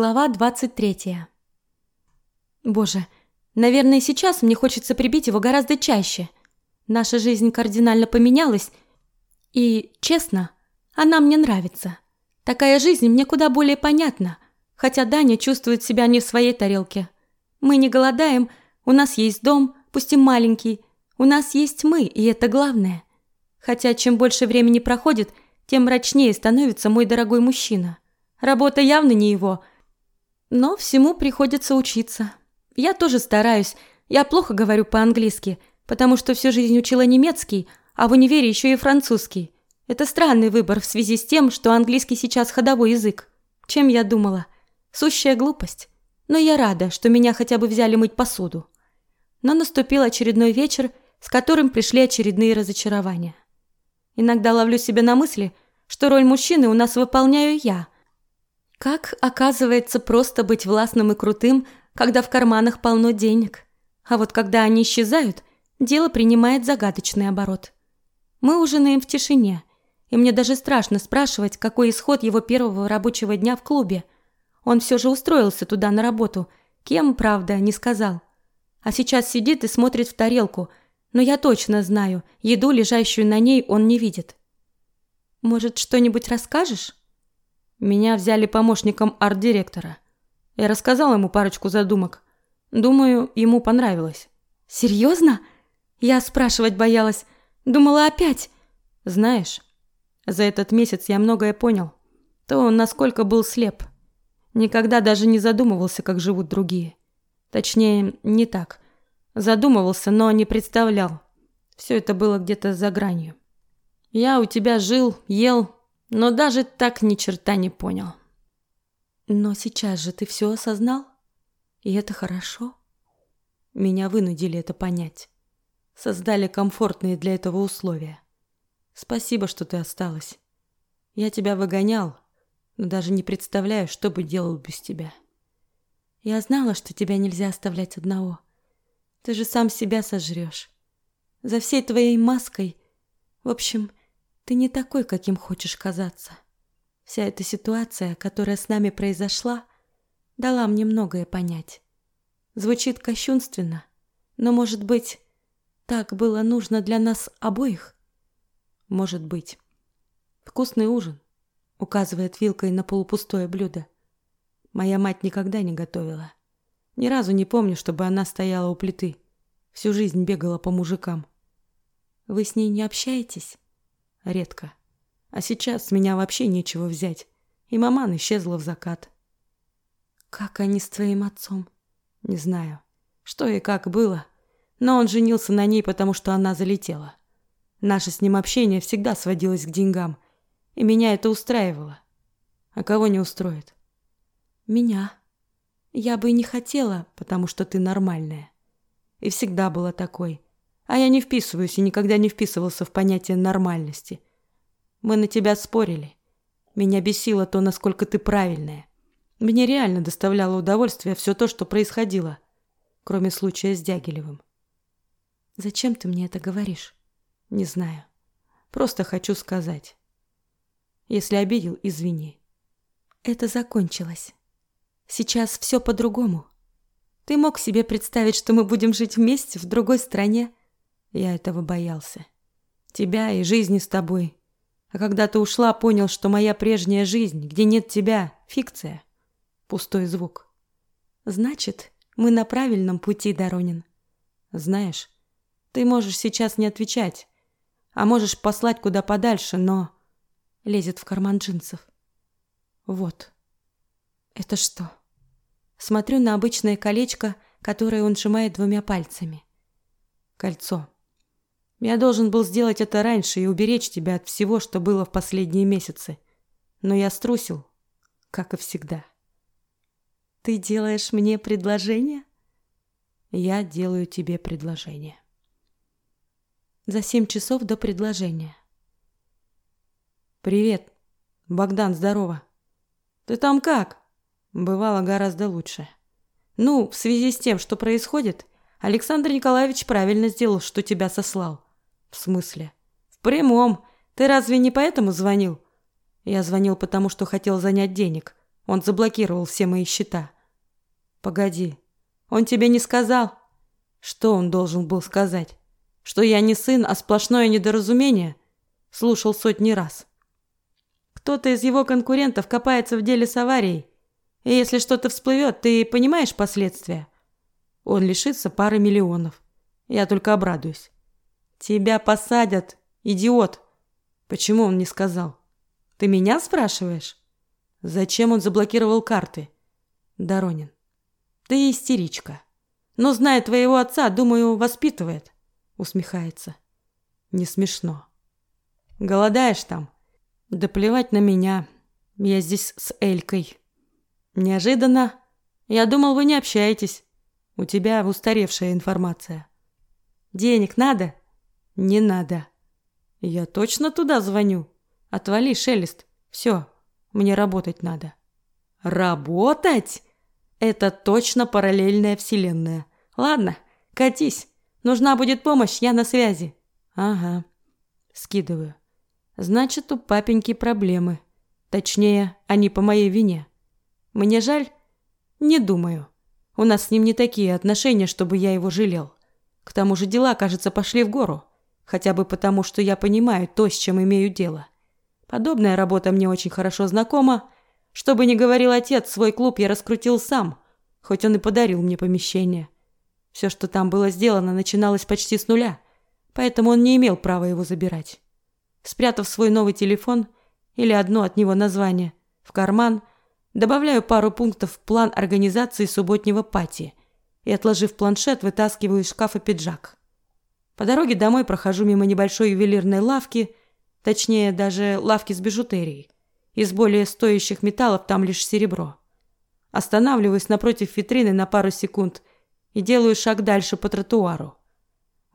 Глава 23. Боже, наверное, сейчас мне хочется прибить его гораздо чаще. Наша жизнь кардинально поменялась, и, честно, она мне нравится. Такая жизнь мне куда более понятна, хотя Даня чувствует себя не в своей тарелке. Мы не голодаем, у нас есть дом, пусть и маленький, у нас есть мы, и это главное. Хотя чем больше времени проходит, тем мрачнее становится мой дорогой мужчина. Работа явно не его – но всему приходится учиться. Я тоже стараюсь. Я плохо говорю по-английски, потому что всю жизнь учила немецкий, а в универе еще и французский. Это странный выбор в связи с тем, что английский сейчас ходовой язык. Чем я думала? Сущая глупость. Но я рада, что меня хотя бы взяли мыть посуду. Но наступил очередной вечер, с которым пришли очередные разочарования. Иногда ловлю себя на мысли, что роль мужчины у нас выполняю я – как, оказывается, просто быть властным и крутым, когда в карманах полно денег. А вот когда они исчезают, дело принимает загадочный оборот. Мы ужинаем в тишине, и мне даже страшно спрашивать, какой исход его первого рабочего дня в клубе. Он все же устроился туда на работу, кем, правда, не сказал. А сейчас сидит и смотрит в тарелку, но я точно знаю, еду, лежащую на ней, он не видит. «Может, что-нибудь расскажешь?» Меня взяли помощником арт-директора. Я рассказал ему парочку задумок. Думаю, ему понравилось. Серьезно? Я спрашивать боялась. Думала опять. Знаешь, за этот месяц я многое понял. То, насколько был слеп. Никогда даже не задумывался, как живут другие. Точнее, не так. Задумывался, но не представлял. Все это было где-то за гранью. Я у тебя жил, ел, но даже так ни черта не понял. Но сейчас же ты все осознал, и это хорошо. Меня вынудили это понять. Создали комфортные для этого условия. Спасибо, что ты осталась. Я тебя выгонял, но даже не представляю, что бы делал без тебя. Я знала, что тебя нельзя оставлять одного. Ты же сам себя сожрешь. За всей твоей маской... В общем, ты не такой, каким хочешь казаться. Вся эта ситуация, которая с нами произошла, дала мне многое понять. Звучит кощунственно, но, может быть, так было нужно для нас обоих? Может быть. Вкусный ужин, указывает вилкой на полупустое блюдо. Моя мать никогда не готовила. Ни разу не помню, чтобы она стояла у плиты. Всю жизнь бегала по мужикам. Вы с ней не общаетесь? Редко. А сейчас с меня вообще нечего взять. И маман исчезла в закат. Как они с твоим отцом? Не знаю, что и как было. Но он женился на ней, потому что она залетела. Наше с ним общение всегда сводилось к деньгам. И меня это устраивало. А кого не устроит? Меня. Я бы и не хотела, потому что ты нормальная. И всегда была такой. А я не вписываюсь и никогда не вписывался в понятие нормальности. Мы на тебя спорили. Меня бесило то, насколько ты правильная. Мне реально доставляло удовольствие все то, что происходило, кроме случая с Дягилевым. Зачем ты мне это говоришь? Не знаю. Просто хочу сказать. Если обидел, извини. Это закончилось. Сейчас все по-другому. Ты мог себе представить, что мы будем жить вместе в другой стране? Я этого боялся. Тебя и жизни с тобой. А когда ты ушла, понял, что моя прежняя жизнь, где нет тебя, фикция. Пустой звук. Значит, мы на правильном пути, Доронин. Знаешь, ты можешь сейчас не отвечать, а можешь послать куда подальше, но лезет в карман джинсов. Вот. Это что? Смотрю на обычное колечко, которое он сжимает двумя пальцами. Кольцо. Я должен был сделать это раньше и уберечь тебя от всего, что было в последние месяцы. Но я струсил, как и всегда. Ты делаешь мне предложение? Я делаю тебе предложение. За семь часов до предложения. Привет. Богдан, здорово. Ты там как? Бывало гораздо лучше. Ну, в связи с тем, что происходит, Александр Николаевич правильно сделал, что тебя сослал. В смысле? В прямом. Ты разве не поэтому звонил? Я звонил, потому что хотел занять денег. Он заблокировал все мои счета. Погоди, он тебе не сказал? Что он должен был сказать? Что я не сын, а сплошное недоразумение? Слушал сотни раз. Кто-то из его конкурентов копается в деле с аварией. И если что-то всплывет, ты понимаешь последствия? Он лишится пары миллионов. Я только обрадуюсь. Тебя посадят, идиот. Почему он не сказал? Ты меня спрашиваешь? Зачем он заблокировал карты? Доронин. Ты истеричка. Но, зная твоего отца, думаю, воспитывает. Усмехается. Не смешно. Голодаешь там? Да плевать на меня. Я здесь с Элькой. Неожиданно. Я думал, вы не общаетесь. У тебя устаревшая информация. Денег надо? Не надо. Я точно туда звоню. Отвали, Шелест. Все, мне работать надо. Работать? Это точно параллельная вселенная. Ладно, катись. Нужна будет помощь, я на связи. Ага. Скидываю. Значит, у папеньки проблемы. Точнее, они по моей вине. Мне жаль? Не думаю. У нас с ним не такие отношения, чтобы я его жалел. К тому же дела, кажется, пошли в гору. Хотя бы потому, что я понимаю то, с чем имею дело. Подобная работа мне очень хорошо знакома. Что бы ни говорил отец, свой клуб я раскрутил сам, хоть он и подарил мне помещение. Все, что там было сделано, начиналось почти с нуля, поэтому он не имел права его забирать. Спрятав свой новый телефон или одно от него название в карман, добавляю пару пунктов в план организации субботнего пати и, отложив планшет, вытаскиваю из шкафа пиджак. По дороге домой прохожу мимо небольшой ювелирной лавки, точнее, даже лавки с бижутерией. Из более стоящих металлов там лишь серебро. Останавливаюсь напротив витрины на пару секунд и делаю шаг дальше по тротуару.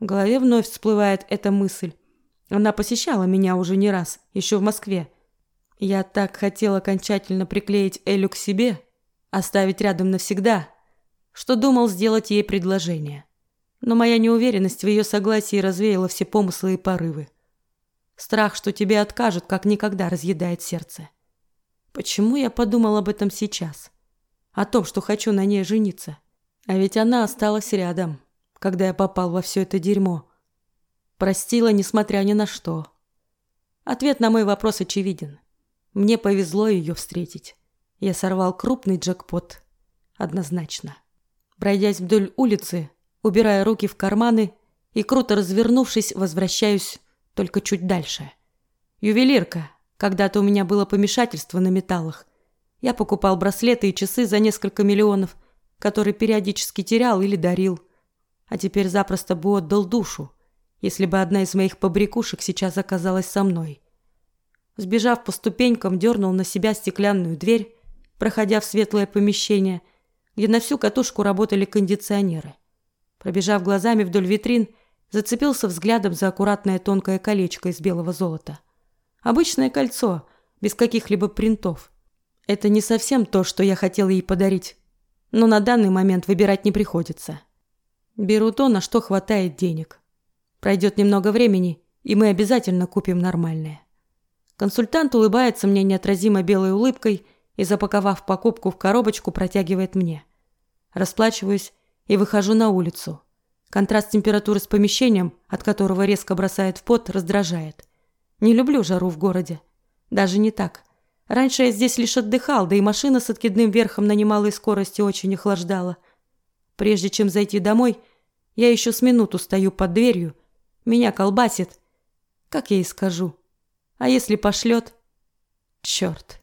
В голове вновь всплывает эта мысль. Она посещала меня уже не раз, еще в Москве. Я так хотел окончательно приклеить Элю к себе, оставить рядом навсегда, что думал сделать ей предложение. Но моя неуверенность в ее согласии развеяла все помыслы и порывы. Страх, что тебе откажут, как никогда разъедает сердце. Почему я подумал об этом сейчас? О том, что хочу на ней жениться. А ведь она осталась рядом, когда я попал во все это дерьмо. Простила, несмотря ни на что. Ответ на мой вопрос очевиден. Мне повезло ее встретить. Я сорвал крупный джекпот. Однозначно. Пройдясь вдоль улицы, убирая руки в карманы и, круто развернувшись, возвращаюсь только чуть дальше. Ювелирка. Когда-то у меня было помешательство на металлах. Я покупал браслеты и часы за несколько миллионов, которые периодически терял или дарил. А теперь запросто бы отдал душу если бы одна из моих побрякушек сейчас оказалась со мной. Сбежав по ступенькам, дернул на себя стеклянную дверь, проходя в светлое помещение, где на всю катушку работали кондиционеры. Пробежав глазами вдоль витрин, зацепился взглядом за аккуратное тонкое колечко из белого золота. Обычное кольцо, без каких-либо принтов. Это не совсем то, что я хотел ей подарить, но на данный момент выбирать не приходится. Беру то, на что хватает денег. Пройдет немного времени, и мы обязательно купим нормальное. Консультант улыбается мне неотразимо белой улыбкой и, запаковав покупку в коробочку, протягивает мне. Расплачиваюсь и выхожу на улицу. Контраст температуры с помещением, от которого резко бросает в пот, раздражает. Не люблю жару в городе. Даже не так. Раньше я здесь лишь отдыхал, да и машина с откидным верхом на немалой скорости очень охлаждала. Прежде чем зайти домой, я еще с минуту стою под дверью меня колбасит. Как я ей скажу? А если пошлет? Черт.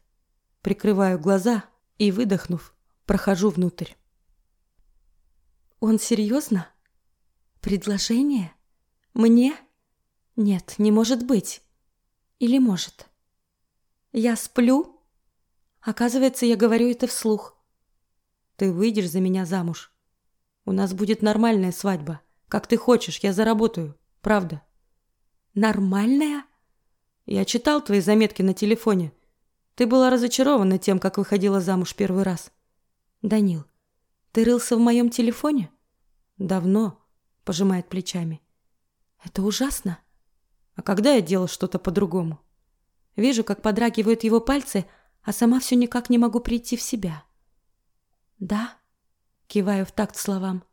Прикрываю глаза и, выдохнув, прохожу внутрь. Он серьезно? Предложение? Мне? Нет, не может быть. Или может? Я сплю? Оказывается, я говорю это вслух. Ты выйдешь за меня замуж. У нас будет нормальная свадьба. Как ты хочешь, я заработаю. Правда. Нормальная? Я читал твои заметки на телефоне. Ты была разочарована тем, как выходила замуж первый раз. Данил, ты рылся в моем телефоне? Давно, пожимает плечами. Это ужасно. А когда я делал что-то по-другому? Вижу, как подрагивают его пальцы, а сама все никак не могу прийти в себя. «Да?» — киваю в такт словам.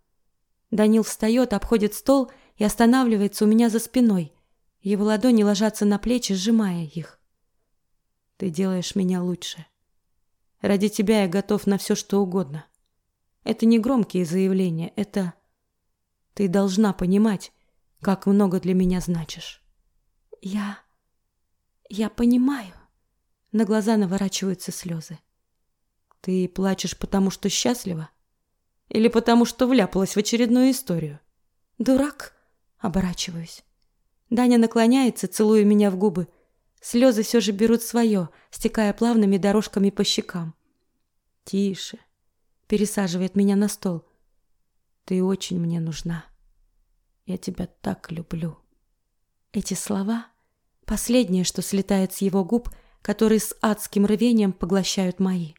Данил встает, обходит стол и останавливается у меня за спиной. Его ладони ложатся на плечи, сжимая их. «Ты делаешь меня лучше. Ради тебя я готов на все, что угодно. Это не громкие заявления, это... Ты должна понимать, как много для меня значишь». «Я... я понимаю». На глаза наворачиваются слезы. Ты плачешь потому, что счастлива? Или потому, что вляпалась в очередную историю? Дурак, оборачиваюсь. Даня наклоняется, целуя меня в губы. Слезы все же берут свое, стекая плавными дорожками по щекам. Тише. Пересаживает меня на стол. Ты очень мне нужна. Я тебя так люблю. Эти слова последнее, что слетает с его губ, которые с адским рвением поглощают мои.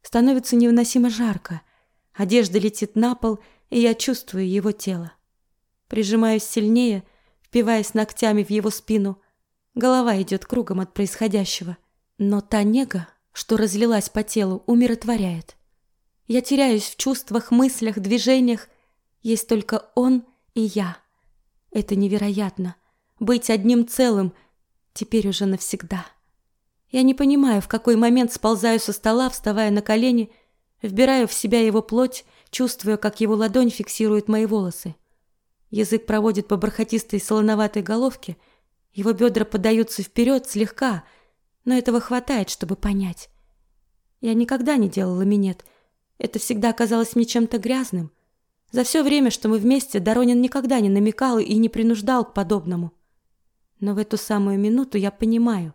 Становится невыносимо жарко. Одежда летит на пол, и я чувствую его тело. Прижимаюсь сильнее, впиваясь ногтями в его спину. Голова идет кругом от происходящего. Но та нега, что разлилась по телу, умиротворяет. Я теряюсь в чувствах, мыслях, движениях. Есть только он и я. Это невероятно. Быть одним целым, теперь уже навсегда. Я не понимаю, в какой момент сползаю со стола, вставая на колени, вбираю в себя его плоть, чувствуя, как его ладонь фиксирует мои волосы. Язык проводит по бархатистой солоноватой головке, его бедра подаются вперед слегка, но этого хватает, чтобы понять. Я никогда не делала минет. Это всегда казалось мне чем-то грязным. За все время, что мы вместе, Доронин никогда не намекал и не принуждал к подобному. Но в эту самую минуту я понимаю,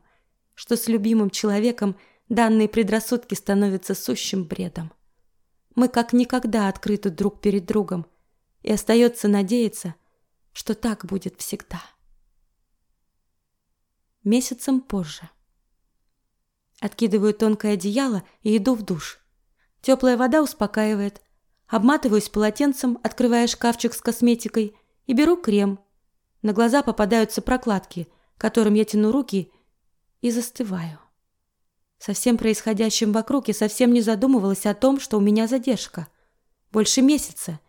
что с любимым человеком данные предрассудки становятся сущим бредом. Мы как никогда открыты друг перед другом, и остается надеяться, что так будет всегда. Месяцем позже. Откидываю тонкое одеяло и иду в душ. Теплая вода успокаивает. Обматываюсь полотенцем, открывая шкафчик с косметикой, и беру крем. На глаза попадаются прокладки, которым я тяну руки и застываю. Со всем происходящим вокруг я совсем не задумывалась о том, что у меня задержка. Больше месяца.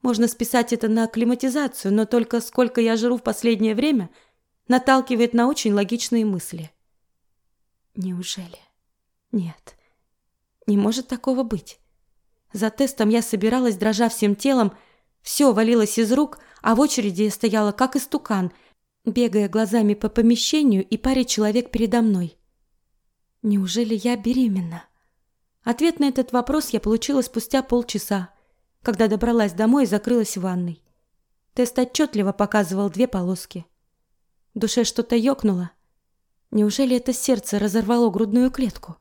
Можно списать это на акклиматизацию, но только сколько я жру в последнее время, наталкивает на очень логичные мысли. Неужели? Нет. Не может такого быть. За тестом я собиралась, дрожа всем телом, все валилось из рук, а в очереди я стояла как истукан – бегая глазами по помещению и паре человек передо мной. Неужели я беременна? Ответ на этот вопрос я получила спустя полчаса, когда добралась домой и закрылась в ванной. Тест отчетливо показывал две полоски. В душе что-то ёкнуло. Неужели это сердце разорвало грудную клетку?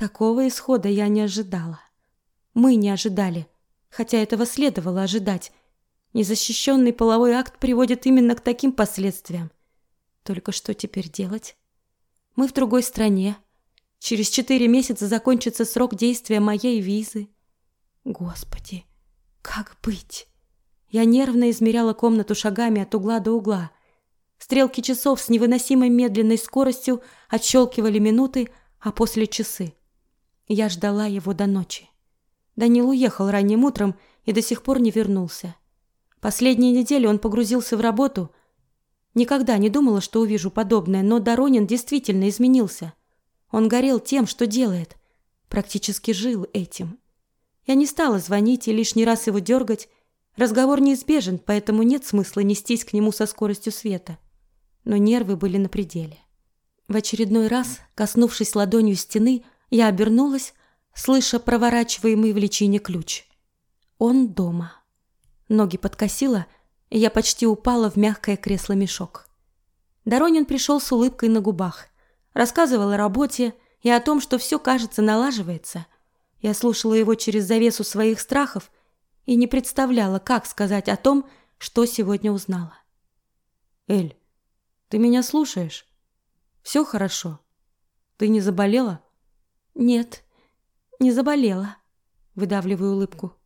Такого исхода я не ожидала. Мы не ожидали, хотя этого следовало ожидать, Незащищенный половой акт приводит именно к таким последствиям. Только что теперь делать? Мы в другой стране. Через четыре месяца закончится срок действия моей визы. Господи, как быть? Я нервно измеряла комнату шагами от угла до угла. Стрелки часов с невыносимой медленной скоростью отщелкивали минуты, а после часы. Я ждала его до ночи. Данил уехал ранним утром и до сих пор не вернулся. Последние недели он погрузился в работу. Никогда не думала, что увижу подобное, но Доронин действительно изменился. Он горел тем, что делает. Практически жил этим. Я не стала звонить и лишний раз его дергать. Разговор неизбежен, поэтому нет смысла нестись к нему со скоростью света. Но нервы были на пределе. В очередной раз, коснувшись ладонью стены, я обернулась, слыша проворачиваемый в личине ключ. Он дома. Ноги подкосило, и я почти упала в мягкое кресло-мешок. Доронин пришел с улыбкой на губах. Рассказывал о работе и о том, что все, кажется, налаживается. Я слушала его через завесу своих страхов и не представляла, как сказать о том, что сегодня узнала. «Эль, ты меня слушаешь? Все хорошо? Ты не заболела?» «Нет, не заболела», — выдавливаю улыбку.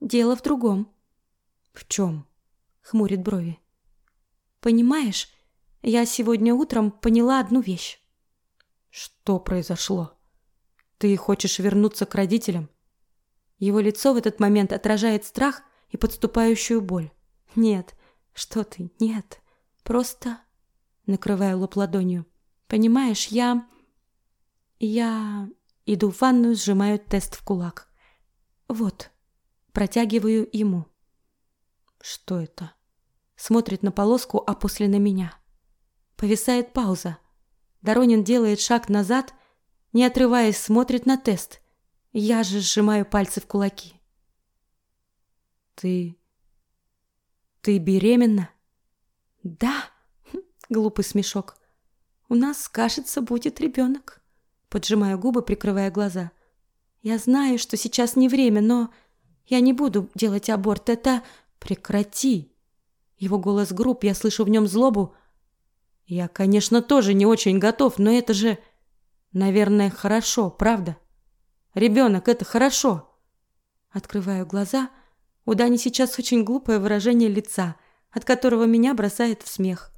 «Дело в другом». «В чем?» — хмурит брови. «Понимаешь, я сегодня утром поняла одну вещь». «Что произошло?» Ты хочешь вернуться к родителям? Его лицо в этот момент отражает страх и подступающую боль. Нет, что ты? Нет. Просто накрываю лоб ладонью. Понимаешь, я я иду в ванную, сжимаю тест в кулак. Вот. Протягиваю ему. Что это? Смотрит на полоску, а после на меня. Повисает пауза. Доронин делает шаг назад, не отрываясь, смотрит на тест. Я же сжимаю пальцы в кулаки. Ты... ты беременна? Да. Глупый смешок. У нас, кажется, будет ребенок. Поджимаю губы, прикрывая глаза. Я знаю, что сейчас не время, но я не буду делать аборт. Это прекрати. Его голос груб, я слышу в нем злобу. Я, конечно, тоже не очень готов, но это же, наверное, хорошо, правда? Ребенок – это хорошо. Открываю глаза. У Дани сейчас очень глупое выражение лица, от которого меня бросает в смех.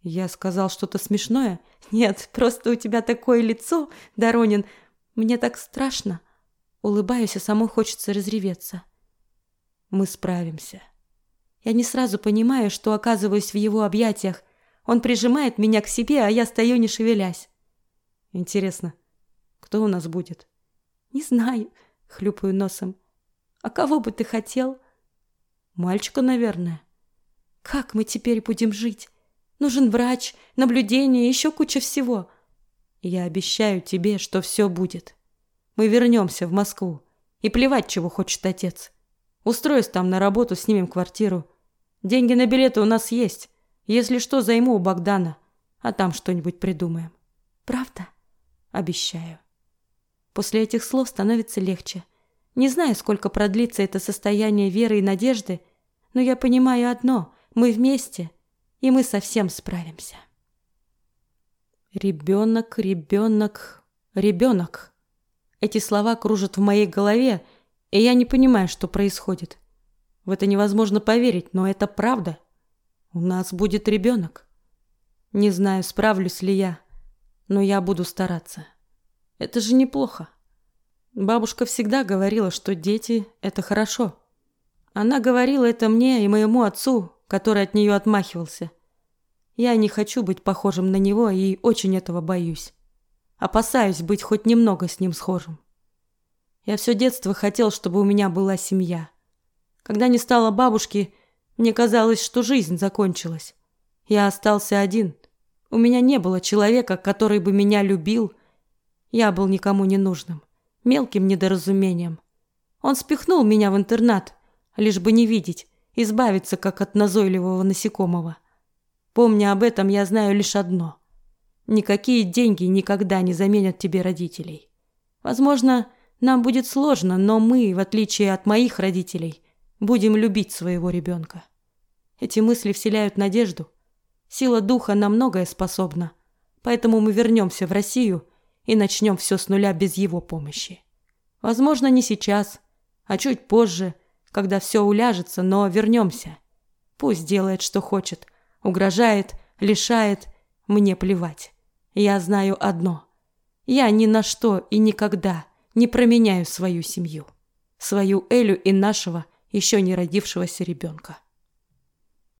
Я сказал что-то смешное? Нет, просто у тебя такое лицо, Доронин. Мне так страшно. Улыбаюсь, а самой хочется разреветься. Мы справимся. Я не сразу понимаю, что оказываюсь в его объятиях. Он прижимает меня к себе, а я стою не шевелясь. Интересно, кто у нас будет? Не знаю, хлюпаю носом. А кого бы ты хотел? Мальчика, наверное. Как мы теперь будем жить? Нужен врач, наблюдение, еще куча всего. Я обещаю тебе, что все будет. Мы вернемся в Москву. И плевать, чего хочет отец. Устроюсь там на работу, снимем квартиру. Деньги на билеты у нас есть. Если что, займу у Богдана. А там что-нибудь придумаем. Правда? Обещаю. После этих слов становится легче. Не знаю, сколько продлится это состояние веры и надежды, но я понимаю одно – мы вместе, и мы совсем справимся. Ребенок, ребенок, ребенок. Эти слова кружат в моей голове, и я не понимаю, что происходит. В это невозможно поверить, но это правда. У нас будет ребенок. Не знаю, справлюсь ли я, но я буду стараться. Это же неплохо. Бабушка всегда говорила, что дети – это хорошо. Она говорила это мне и моему отцу, который от нее отмахивался. Я не хочу быть похожим на него и очень этого боюсь. Опасаюсь быть хоть немного с ним схожим. Я все детство хотел, чтобы у меня была семья. Когда не стало бабушки, мне казалось, что жизнь закончилась. Я остался один. У меня не было человека, который бы меня любил я был никому не нужным, мелким недоразумением. Он спихнул меня в интернат, лишь бы не видеть, избавиться как от назойливого насекомого. Помня об этом, я знаю лишь одно. Никакие деньги никогда не заменят тебе родителей. Возможно, нам будет сложно, но мы, в отличие от моих родителей, будем любить своего ребенка. Эти мысли вселяют надежду. Сила духа на многое способна. Поэтому мы вернемся в Россию и начнем все с нуля без его помощи. Возможно, не сейчас, а чуть позже, когда все уляжется, но вернемся. Пусть делает, что хочет, угрожает, лишает, мне плевать. Я знаю одно. Я ни на что и никогда не променяю свою семью, свою Элю и нашего еще не родившегося ребенка.